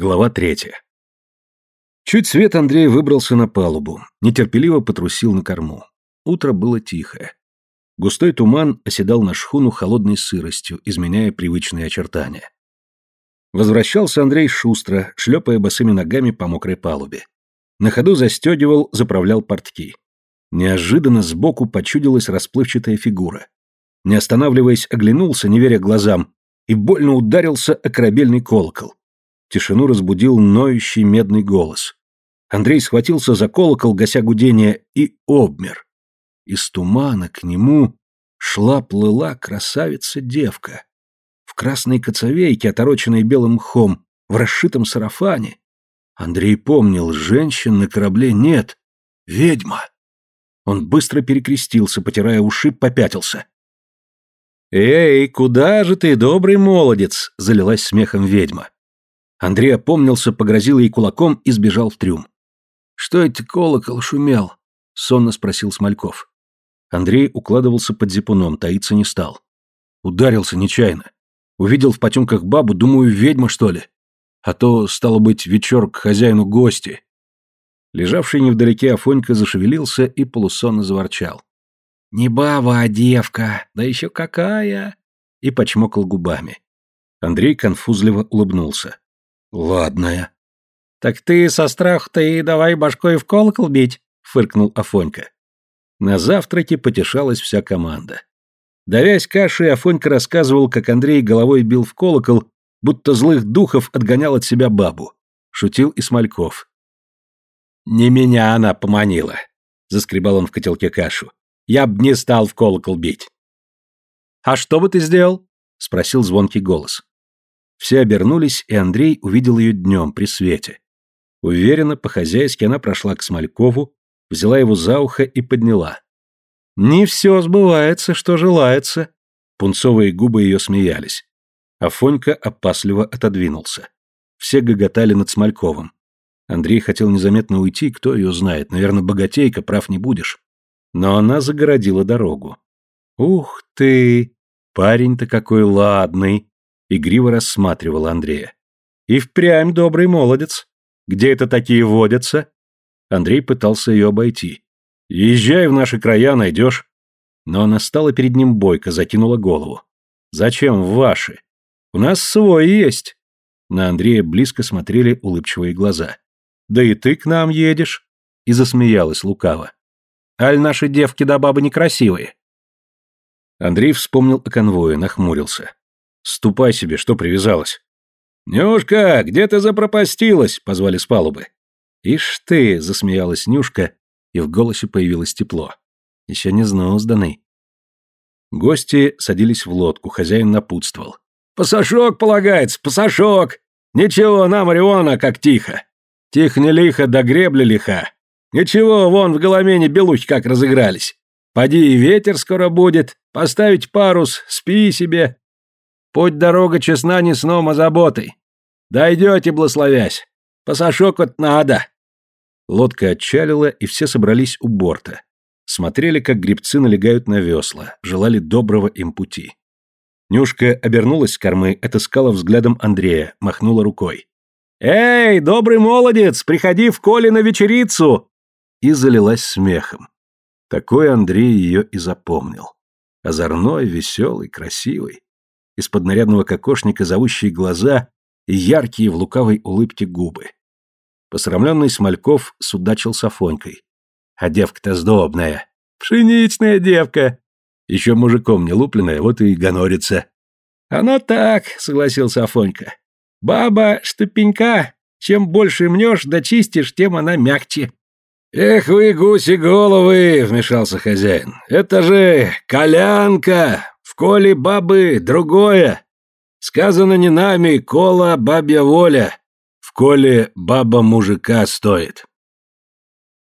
Глава третья. Чуть свет Андрей выбрался на палубу, нетерпеливо потрусил на корму. Утро было тихое. Густой туман оседал на шхуну холодной сыростью, изменяя привычные очертания. Возвращался Андрей шустро, шлепая босыми ногами по мокрой палубе. На ходу застегивал, заправлял портки. Неожиданно сбоку почудилась расплывчатая фигура. Не останавливаясь, оглянулся, не веря глазам, и больно ударился о корабельный колокол. Тишину разбудил ноющий медный голос. Андрей схватился за колокол, гася гудение, и обмер. Из тумана к нему шла-плыла красавица-девка. В красной коцовейке, отороченной белым мхом, в расшитом сарафане. Андрей помнил, женщин на корабле нет. Ведьма. Он быстро перекрестился, потирая уши, попятился. «Эй, куда же ты, добрый молодец?» — залилась смехом ведьма. Андрей опомнился, погрозил ей кулаком и сбежал в трюм. «Что это колокол шумел?» — сонно спросил Смольков. Андрей укладывался под зипуном, таиться не стал. Ударился нечаянно. Увидел в потемках бабу, думаю, ведьма, что ли. А то, стало быть, вечер к хозяину гости. Лежавший невдалеке Афонька зашевелился и полусонно заворчал. «Не баба, а девка, да еще какая!» И почмокал губами. Андрей конфузливо улыбнулся. «Ладная». «Так ты со страху-то и давай башкой в колокол бить», — фыркнул Афонька. На завтраке потешалась вся команда. Давясь кашей, Афонька рассказывал, как Андрей головой бил в колокол, будто злых духов отгонял от себя бабу. Шутил и Смольков. «Не меня она поманила», — заскребал он в котелке кашу. «Я б не стал в колокол бить». «А что бы ты сделал?» — спросил звонкий голос. Все обернулись, и Андрей увидел ее днем при свете. Уверенно, по-хозяйски она прошла к Смолькову, взяла его за ухо и подняла. «Не все сбывается, что желается». Пунцовые губы ее смеялись. Афонька опасливо отодвинулся. Все гоготали над Смольковым. Андрей хотел незаметно уйти, кто ее знает, наверное, богатейка, прав не будешь. Но она загородила дорогу. «Ух ты! Парень-то какой ладный!» Игриво рассматривала Андрея. «И впрямь добрый молодец. Где это такие водятся?» Андрей пытался ее обойти. «Езжай в наши края, найдешь». Но она стала перед ним бойко, закинула голову. «Зачем в ваши? У нас свой есть». На Андрея близко смотрели улыбчивые глаза. «Да и ты к нам едешь?» И засмеялась лукаво. «Аль наши девки да бабы некрасивые?» Андрей вспомнил о конвое, нахмурился. Ступай себе, что привязалась. «Нюшка, где ты запропастилась?» — позвали с палубы. «Ишь ты!» — засмеялась Нюшка, и в голосе появилось тепло. Еще не сданный. Гости садились в лодку, хозяин напутствовал. «Пасашок полагается, пасашок! Ничего, на Мариона, как тихо! Тихо не лихо, да гребля лиха! Ничего, вон в Голомене белухи как разыгрались! Поди и ветер скоро будет, поставить парус, спи себе, Путь дорога честна не сном, а заботой. Дойдете, благословясь. Пасашок вот надо. Лодка отчалила, и все собрались у борта. Смотрели, как гребцы налегают на весла, желали доброго им пути. Нюшка обернулась с кормы, отыскала взглядом Андрея, махнула рукой. «Эй, добрый молодец, приходи в Коле на вечерицу!» И залилась смехом. Такой Андрей ее и запомнил. Озорной, веселый, красивый из-под нарядного кокошника зовущие глаза и яркие в лукавой улыбке губы. Посрамленный Смольков судачил с Афонькой. А девка-то сдобная. Пшеничная девка. Еще мужиком не лупленная, вот и гонорится. Оно так, согласился Афонька. Баба штупенька. Чем больше мнешь да чистишь, тем она мягче. «Эх вы, гуси головы!» — вмешался хозяин. «Это же колянка! В коле бабы другое. Сказано не нами, кола бабья воля. В коле баба мужика стоит.